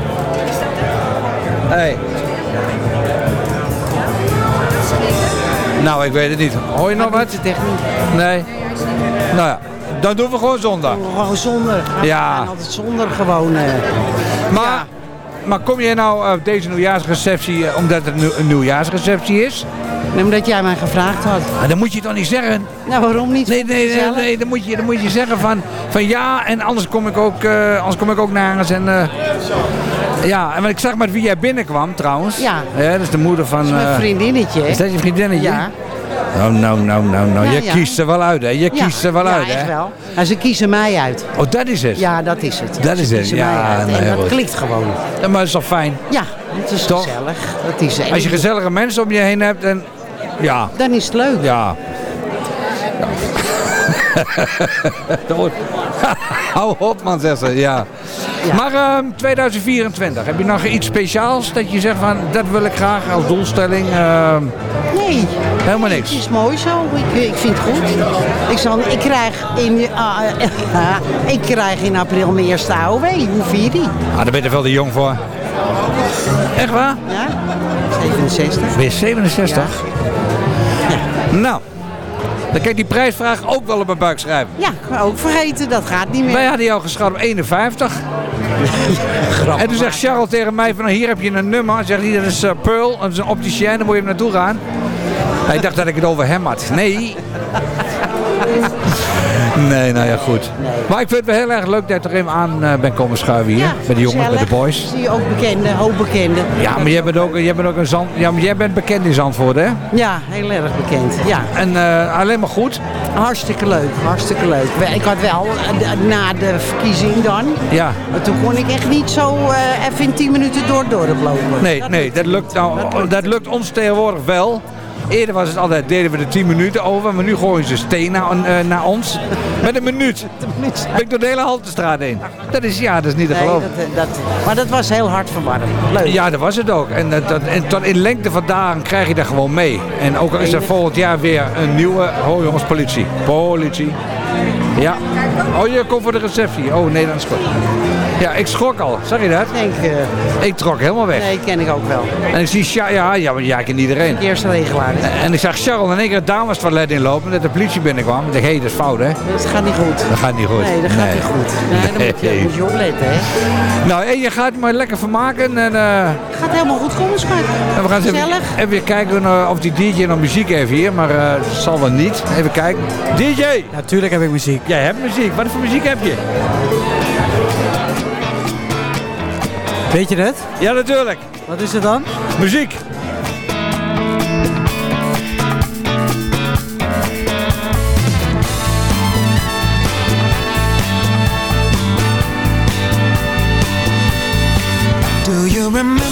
Hey. Nou, ik weet het niet. Hoor je nog wat? Het echt niet. Nee. Nou ja, dan doen we gewoon zondag. Gewoon zonder. Ja. altijd zonder gewoon. eh, Maar, maar kom je nou op deze nieuwjaarsreceptie eh, omdat het een nieuwjaarsreceptie is? Nee, omdat jij mij gevraagd had. Ah, dan moet je toch niet zeggen? Nou, waarom niet? Nee, nee, nee, nee, dan, moet je, dan moet je zeggen van, van ja en anders kom ik ook, eh, anders kom ik ook nergens. En, eh, ja, en ik zag met wie jij binnenkwam trouwens. Ja. dat is de moeder van... Dat is mijn eh, vriendinnetje. Is dat je vriendinnetje? Ja. Nou, nou, nou, nou, nou. Ja, je ja. kiest er wel uit, hè? Je Ja, kiest er wel ja, uit, hè? echt wel. Nou, ze kiezen mij uit. Oh, dat is het? Ja, dat is het. Dat is het, ja, En dat klikt gewoon. Ja, maar dat is toch fijn? Ja, het is Toch? gezellig. Dat is en Als je gezellige mensen om je heen hebt, en ja. Dan is het leuk. Ja. Dat wordt- Hou op man, zegt ze. Ja. Maar ehm, 2024, heb je nog iets speciaals dat je zegt van dat wil ik graag als doelstelling? Ehm, Nee. Helemaal niks. Het is mooi zo. Ik, ik vind het goed. Ik, zal, ik, krijg in, ah, eh, ik krijg in april mijn eerste AOW. Hoe vier die? ah, daar ben je er veel te jong voor. Echt waar? Ja? 67. Ben je 67? Nou, dan kan ik die prijsvraag ook wel op mijn buik schrijven. Ja, maar ook vergeten. Dat gaat niet meer. Wij hadden jou geschat op 51. en toen zegt Charles tegen mij van hier heb je een nummer. Zegt hij dat is eh, Pearl, dat is een opticien, daar moet je hem naartoe gaan. Hij dacht dat ik het over hem had. Nee. Nee, nou ja, goed. Maar ik vind het wel heel erg leuk dat toch even aan eh, bent komen schuiven hier. bij de jongens, bij de boys. Zie je ook bekende, hoop bekende. Ja, maar jij bent ook, jij bent ook een zand, ja, maar jij bent bekend in Zandvoort, hè? Ja, heel erg bekend. Ja. En eh, alleen maar goed. Hartstikke leuk, hartstikke leuk. Ik had wel eh, na de verkiezing dan. Ja. Maar toen kon ik echt niet zo even in 10 minuten door het dorp lopen. Nee, nee, dat lukt, nou, dat lukt ons tegenwoordig wel. Eerder was het altijd, deden we er 10 minuten over, maar nu gooien ze steen naar, eh, naar ons. Met een minuut. Ben ik door de hele Haltestraat heen. Dat is, ja, dat is niet te Nee, geloven. dat, eh, dat, maar dat was heel hard verwarmd. Leuk. Ja, dat was het ook. En, dat, dat- en tot in lengte van dagen krijg je dat gewoon mee. En ook al is er volgend jaar weer een nieuwe... Oh jongens, politie. Politie. Ja. Oh, je komt voor de receptie. Oh nee, dat is goed. Ja, ik schrok al. Zag je dat? Denk, eh, Ik trok helemaal weg. nee, ken ik ook wel. En ik zie, Sja- ja, ja, maar jij kent iedereen. Eerste regelaar. En ik zag Charles in één keer het damestoilet inlopen dat de politie binnenkwam. Ik dacht, hé, hey, dat is fout, hè? Dat gaat niet goed. Dat gaat niet goed. Nee, dat gaat niet goed. Nee, dan moet je, Nee. moet je opletten, hè. Nou, en je gaat maar lekker vermaken. En, eh, Gaat helemaal goed komen, schat. en we gaan even, Gezellig. even weer kijken of die DJ nog muziek heeft hier. Maar eh, dat zal wel niet. Even kijken. DJ! Natuurlijk heb ik muziek. Jij hebt muziek. Wat voor muziek heb je? Weet je dat? Ja, natuurlijk. Wat is het dan? Muziek. Do you remember?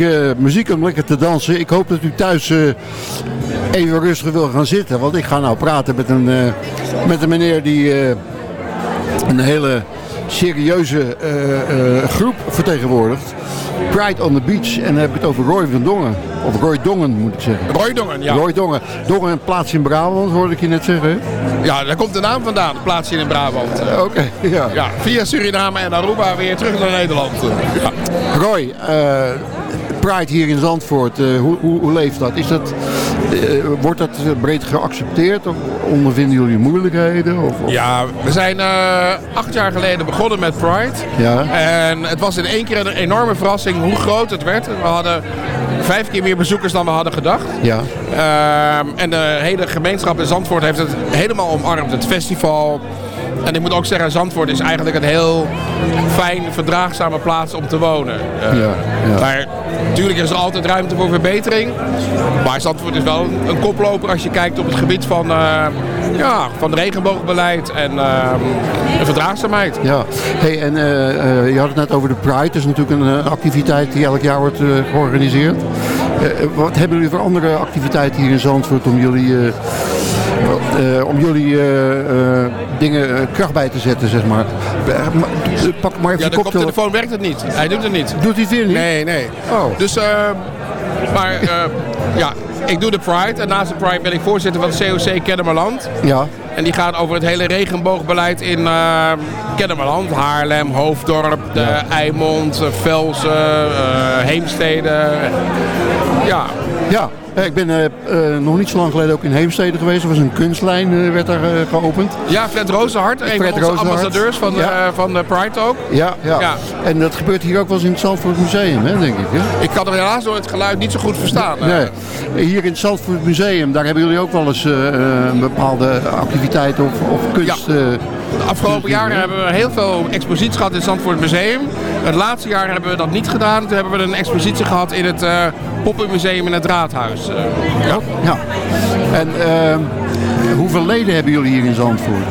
Eh, muziek om lekker te dansen. Ik hoop dat u thuis eh, even rustig wil gaan zitten. Want ik ga nou praten met een, eh, met een meneer die een hele serieuze groep vertegenwoordigt. Pride on the Beach. En dan heb ik het over Roy van Dongen. Of Roy Dongen moet ik zeggen. Roy Dongen, ja. Roy Dongen. Dongen een plaats in Brabant hoorde ik je net zeggen. Ja, daar komt de naam vandaan, het plaatsje in Brabant. Oké, ja. ja. Via Suriname en Aruba weer terug naar Nederland. Ja. Roy, Pride hier in Zandvoort, eh, hoe, hoe, hoe leeft dat? Is dat eh, wordt dat breed geaccepteerd? Of ondervinden jullie moeilijkheden? Of, of- Ja, we zijn eh, acht jaar geleden begonnen met Pride. Ja. En het was in één keer een enorme verrassing hoe groot het werd. We hadden vijf keer meer bezoekers dan we hadden gedacht. Ja. Ehm, en de hele gemeenschap in Zandvoort heeft het helemaal omarmd. Het festival. En ik moet ook zeggen, Zandvoort is eigenlijk een heel fijn, verdraagzame plaats om te wonen. Eh, Ja, ja. Maar natuurlijk is er altijd ruimte voor verbetering. Maar Zandvoort is wel een, koploper als je kijkt op het gebied van, eh ja, van regenboogbeleid en de verdraagzaamheid. Ja, hey, en eh, je had het net over de Pride. Dat is natuurlijk een activiteit die elk jaar wordt georganiseerd. Wat hebben jullie voor andere activiteiten hier in Zandvoort om jullie, eh, om jullie eh, eh, dingen kracht bij te zetten, zeg maar? Maar, Pak maar even Ja, de koptelefoon. werkt het niet. Hij doet het niet. Doet hij het weer niet? Nee, nee. Oh. Dus, maar ja, ik doe de Pride. En naast de Pride ben ik voorzitter van het COC Kennemerland. Ja. En die gaat over het hele regenboogbeleid in eh Kennemerland. Haarlem, Hoofddorp, de Eimond, eh, Velsen, eh, Heemstede. Ja. Ja, ik ben eh, eh, nog niet zo lang geleden ook in Heemstede geweest. Er was een kunstlijn eh, werd daar eh, geopend. Ja, Fred Rozenhart, een Fred van onze ambassadeurs van, Ja. eh, van de Pride ook. Ja, ja, Ja. En dat gebeurt hier ook wel eens in het Zandvoort Museum, hè, denk ik. Hè? Ik kan er helaas door het geluid niet zo goed verstaan. eh. Nee. Hier in het Zandvoort Museum, daar hebben jullie ook wel eens eh, eh, een bepaalde activiteit of, of kunst. eh, De afgelopen jaren hebben we heel veel exposities gehad in het Zandvoort Museum. Het laatste jaar hebben we dat niet gedaan. Toen hebben we een expositie gehad in het eh Poppenmuseum in het Raadhuis. Eh, ja. ja. En ehm, hoeveel leden hebben jullie hier in Zandvoort?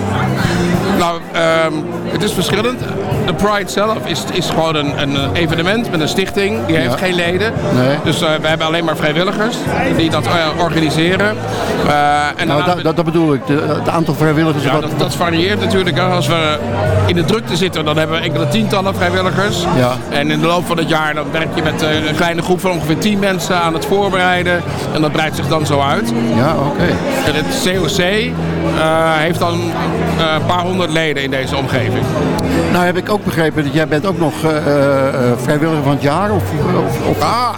Nou, ehm, het is verschillend. De Pride zelf is, is gewoon een, een evenement met een stichting. Die heeft Ja. geen leden. Nee. Dus eh, we hebben alleen maar vrijwilligers die dat eh, organiseren. Eh, en nou, dat, bedoel ik. Het aantal vrijwilligers. Ja, wat, dat, dat varieert natuurlijk. Als we in de drukte zitten, dan hebben we enkele tientallen vrijwilligers. Ja. En in de loop van het jaar dan werk je met een kleine groep van ongeveer tien mensen aan het voorbereiden. En dat breidt zich dan zo uit. Ja, oké. En het COC heeft dan een paar honderd leden in deze omgeving. Nou heb ik ook begrepen dat jij bent ook nog eh, eh, eh, vrijwilliger van het jaar. Of- Ah,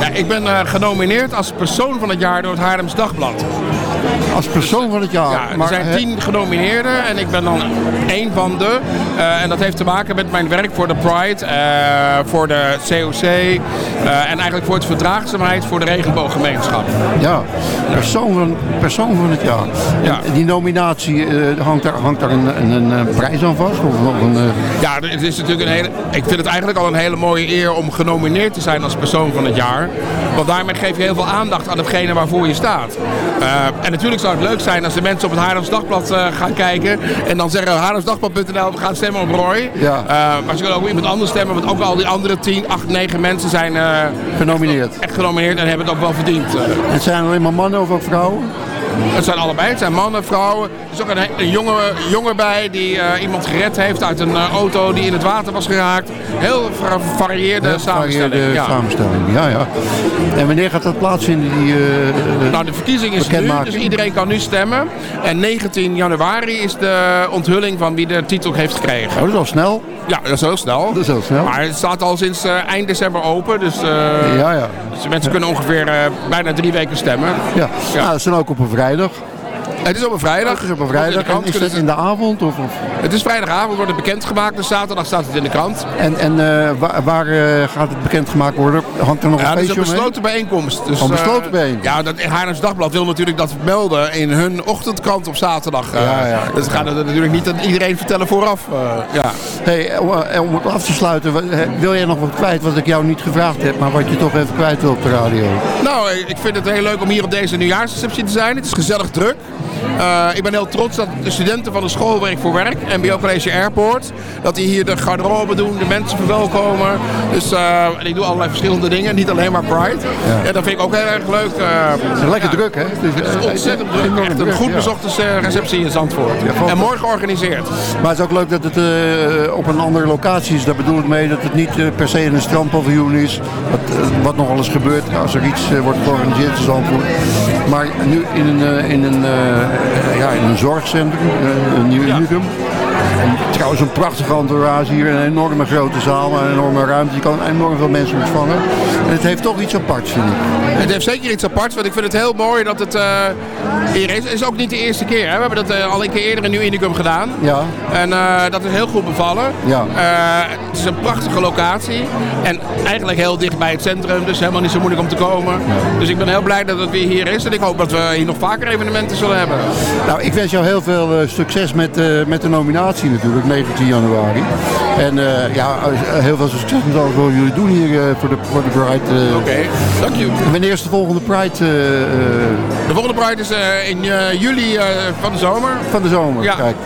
ja, ik ben eh, genomineerd als persoon van het jaar door het Haarlems Dagblad. Als persoon van het jaar. Ja, er maar, zijn tien genomineerden en ik ben dan één van de. Eh, en dat heeft te maken met mijn werk voor de Pride, eh, voor de COC en eigenlijk voor het verdraagzaamheid voor de regenbooggemeenschap. Ja, persoon van, persoon van het jaar. Ja. En die nominatie, hangt daar, hangt daar een, een, een, prijs aan vast? Of een, Ja, het is natuurlijk een hele. Ik vind het eigenlijk al een hele mooie eer om genomineerd te zijn als persoon van het jaar. Want daarmee geef je heel veel aandacht aan hetgene waarvoor je staat. Eh, en natuurlijk zou het leuk zijn als de mensen op het Haarlems Dagblad eh, gaan kijken. En dan zeggen haarlemsdagblad.nl, we gaan stemmen op Roy. Ja. Eh, maar ze kunnen ook iemand anders stemmen, want ook al die andere 10, 8, 9 mensen zijn genomineerd? echt genomineerd en hebben het ook wel verdiend. Het zijn alleen maar mannen of ook vrouwen? Het zijn allebei, het zijn mannen, vrouwen. Er is ook een, een jonge, jongen bij die eh, iemand gered heeft uit een eh, auto die in het water was geraakt. Heel va- gevarieerde Heel samenstelling. gevarieerde Ja. samenstelling, ja, ja. En wanneer gaat dat plaatsvinden? Die, eh, Nou, de verkiezing is nu, dus iedereen kan nu stemmen. En 19 januari is de onthulling van wie de titel heeft gekregen. Oh, dat is al snel. Ja, dat is heel snel. Dat is heel snel. Maar het staat al sinds eind december open. Dus, Ja, ja. dus mensen kunnen ongeveer bijna drie weken stemmen. Ja, Nou, dat is dan ook op een vrijdag. Het is op een vrijdag. Het is op een In de vrijdag. En is ze- in de avond? Of, of? Het is vrijdagavond, wordt het bekendgemaakt. Dus zaterdag staat het in de krant. En, en eh, waar, waar eh, gaat het bekendgemaakt worden? Hangt er nog Ja, een dat is een feestje omheen? besloten bijeenkomst. Dus, Oh, een besloten eh, bijeenkomst. Ja, dat Haarlems Dagblad wil natuurlijk dat melden in hun ochtendkrant op zaterdag. eh. Ja, ja. Dus we gaan het natuurlijk niet aan iedereen vertellen vooraf. eh, ja. Hey, om, eh, om het af te sluiten, eh, wil jij nog wat kwijt wat ik jou niet gevraagd heb, maar wat je toch even kwijt wil op de radio? Nou, ik vind het heel leuk om hier op deze nieuwjaarsreceptie te zijn. Het is gezellig druk. Eh, ik ben heel trots dat de studenten van de school Werk voor Werk, MBO College Airport, dat die hier de garderobe doen, de mensen verwelkomen. Dus en ik doe allerlei verschillende dingen, niet alleen maar Pride. Ja. dat vind ik ook heel erg leuk. eh, Lekker ja. druk, hè? Het is, Het is ontzettend druk. Echt een druk, goed ja. bezochte receptie in Zandvoort. en mooi georganiseerd. Maar het is ook leuk dat het op een andere locatie is. Daar bedoel ik mee dat het niet per se in een strandpaviljoen is. Wat, wat nogal eens gebeurt als er iets wordt georganiseerd in Zandvoort. Maar nu in een, eh, in een, eh, ja, in een zorgcentrum, eh, een nieuw unicum. En trouwens een prachtige entourage hier. Een enorme grote zaal, een enorme ruimte. Je kan enorm veel mensen ontvangen. En het heeft toch iets aparts, vind ik. Het heeft zeker iets aparts, want ik vind het heel mooi dat het eh, hier is. Het is ook niet de eerste keer. Hè? We hebben dat eh, al een keer eerder in Nieuw Indicum gedaan. Ja. En eh, dat is heel goed bevallen. Ja. Het is een prachtige locatie. En eigenlijk heel dicht bij het centrum, dus helemaal niet zo moeilijk om te komen. Dus ik ben heel blij dat het weer hier is. En ik hoop dat we hier nog vaker evenementen zullen hebben. Nou, ik wens jou heel veel succes met, met de nominatie natuurlijk, 19 januari. En eh, ja, eh, heel veel succes met alles wat jullie doen hier eh, voor, de, voor de Pride. Oké, dank je. Wanneer is de volgende Pride? De volgende Pride is in juli van de zomer. van de zomer, Ja. kijk.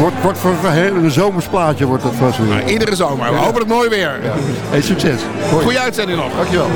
Wordt, wordt voor een heel een zomersplaatje wordt dat vast weer. Iedere zomer. We hopen het mooi weer. Hey, succes. Hoi. Goeie uitzending nog. Dankjewel.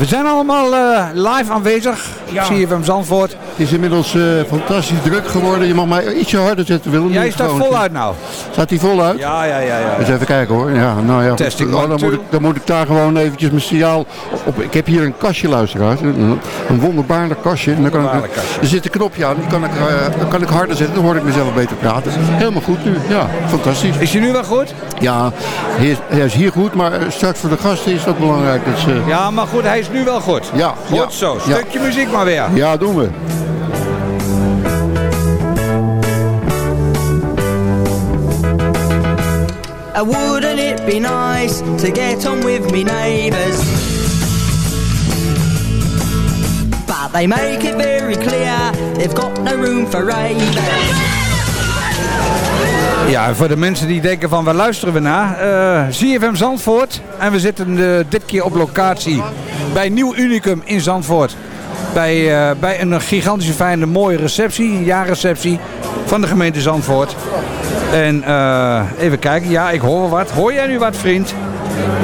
We zijn allemaal eh, live aanwezig. Ja. Zie je van Zandvoort. Het is inmiddels eh, fantastisch druk geworden. Je mag mij ietsje harder zetten, Willem. Jij Niet staat voluit nou. Staat hij voluit? Ja, ja, ja. ja. Eens even kijken hoor. Ja, nou ja. Testing Oh, dan, moet ik, dan moet ik daar gewoon eventjes mijn signaal op. Ik heb hier een kastje, luisteraars. Een, een wonderbaarlijk kastje. En dan kan ik, er zit een knopje aan. Die kan ik, eh, dan kan ik harder zetten. Dan hoor ik mezelf beter praten. Helemaal goed nu. Ja, fantastisch. Is je nu wel goed? Ja, hij is, hij is hier goed. Maar eh, straks voor de gasten is dat belangrijk. Dat ze, Ja, maar goed, hij is nu wel goed. Ja, Goed ja, zo. ja. Stukje muziek maar weer. ja, doen we. Uh, wouldn't it be nice to get on with me neighbours? But they make it very clear they've got no room for ravers. Ja, voor de mensen die denken van waar luisteren we naar? eh ZFM Zandvoort. En we zitten eh, dit keer op locatie bij Nieuw Unicum in Zandvoort. Bij, eh, bij een gigantische fijne mooie receptie, een jaarreceptie van de gemeente Zandvoort. En eh, even kijken, ja ik hoor wat. Hoor jij nu wat vriend?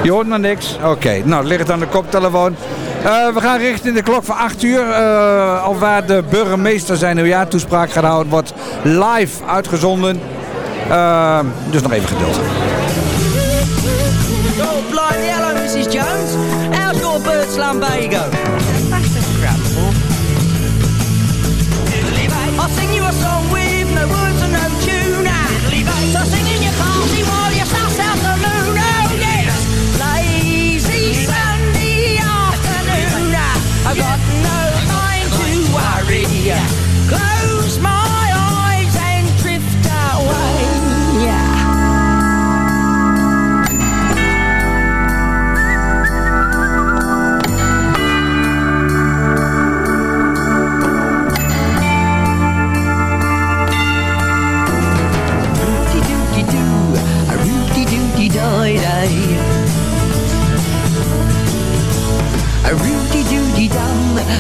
Je hoort nog niks? Oké, nou ligt het aan de koptelefoon. Eh, we gaan richting de klok van 8 uur. eh al waar de burgemeester zijn nieuwjaartoespraak gaat houden, wordt live uitgezonden. Eh, dus nog even geduld. Mrs. Jones.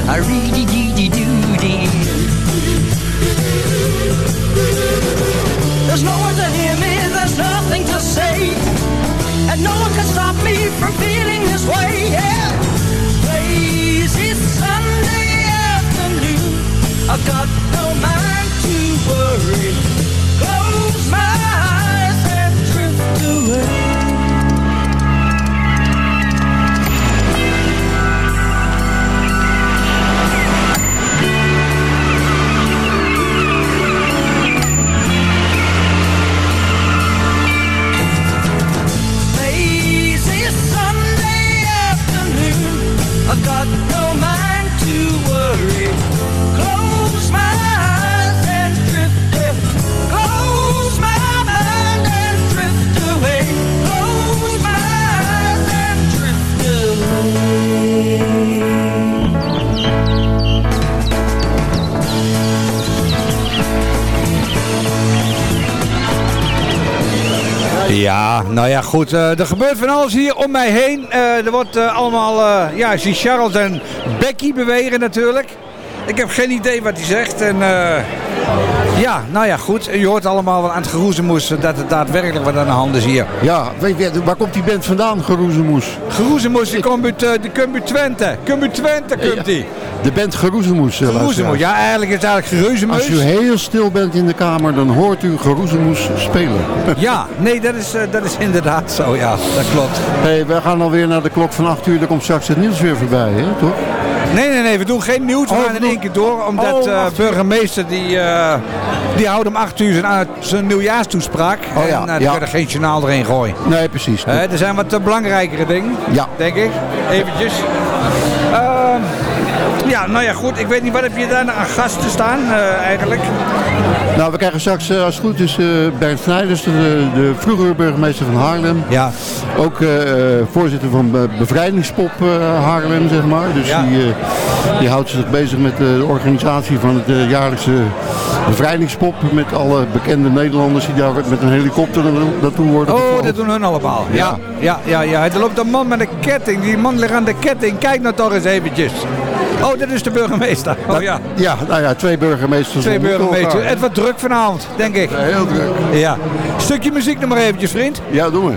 I really dee do dee. There's no one to hear me, there's nothing to say. And no one can stop me from feeling this way, yeah. Lazy Sunday afternoon, I've got no mind to worry. Close my eyes and drift away. not nou ja, goed. eh, er gebeurt van alles hier om mij heen. Eh, er wordt eh, allemaal, ja, ik zie Charles en Becky bewegen natuurlijk. Ik heb geen idee wat hij zegt. En ja, nou ja, goed. Je hoort allemaal wel aan het geroezemoes dat het daadwerkelijk wat aan de hand is hier. Ja, weet je, waar komt die band vandaan, Geroezemoes? Geroezemoes, die komt uit, eh, komt uit Twente. Uit Twente, komt die. De band Geroezemoes. eh, Geroezemoes, ja, eigenlijk is het eigenlijk geroezemoes. Als u heel stil bent in de kamer, dan hoort u Geroezemoes spelen. Ja, nee, dat is, eh, dat is inderdaad zo, ja. Dat klopt. Hey, we gaan alweer naar de klok van 8 uur. Dan komt straks het nieuws weer voorbij, hè, toch? Nee, nee, nee, we doen geen nieuws. We Oh, gaan in één keer door. Omdat Oh, eh, acht burgemeester die, eh, die houdt om 8 uur zijn, zijn nieuwjaarstoespraak. Oh ja, en uh, die ja. kunnen geen journaal erin gooien. Nee, precies. Er zijn wat eh, belangrijkere dingen, Ja. denk ik. Eventjes. Ja, nou ja, goed. Ik weet niet, wat heb je daar nou aan gasten staan eh, eigenlijk? Nou, we krijgen straks, eh, als het goed is, eh Bernd Snijders, de, de vroegere burgemeester van Haarlem. Ja. Ook voorzitter van Be- Bevrijdingspop Haarlem, zeg maar. Dus Ja. die, die houdt zich bezig met de organisatie van het jaarlijkse Bevrijdingspop. Met alle bekende Nederlanders die daar met een helikopter naartoe- worden Oh, dat doen hun allemaal. Ja, ja, ja. ja. Er loopt een man met een ketting. Die man ligt aan de ketting. Kijk nou toch eens eventjes. Oh, dat is de burgemeester. Oh ja. Ja, nou ja, twee burgemeesters. Twee burgemeesters. Het wordt druk vanavond, denk ik. Heel druk. Ja. Stukje muziek nog maar eventjes, vriend. Ja, doen we.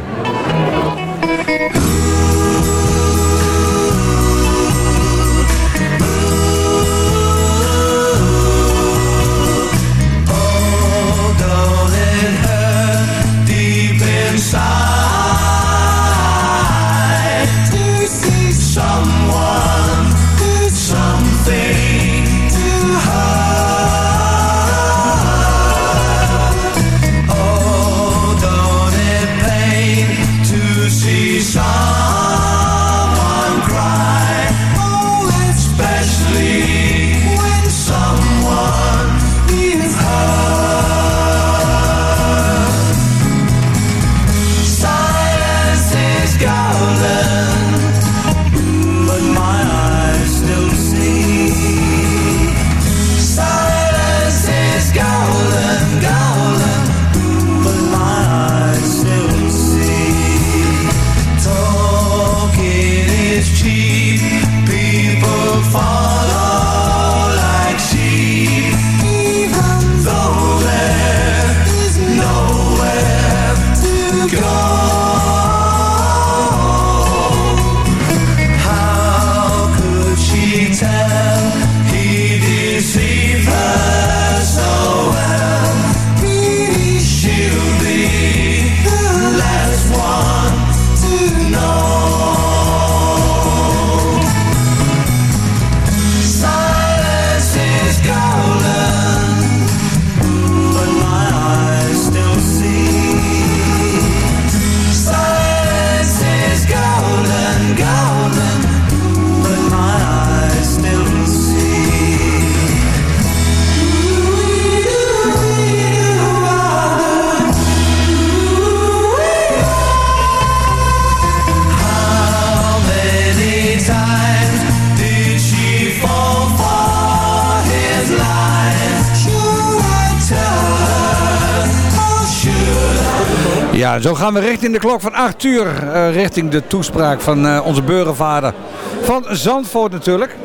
Ja, zo gaan we richting de klok van 8 uur. eh, richting de toespraak van eh, onze burgervader. Van Zandvoort natuurlijk.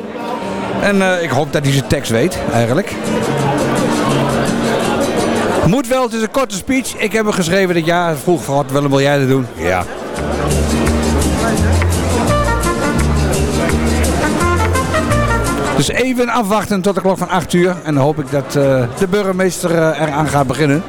En eh, ik hoop dat hij zijn tekst weet, eigenlijk. Moet wel, het is een korte speech. Ik heb hem geschreven dit jaar. Vroeg van wat Willem, wil jij dat doen? Ja. Dus even afwachten tot de klok van 8 uur. En dan hoop ik dat de burgemeester eraan gaat beginnen.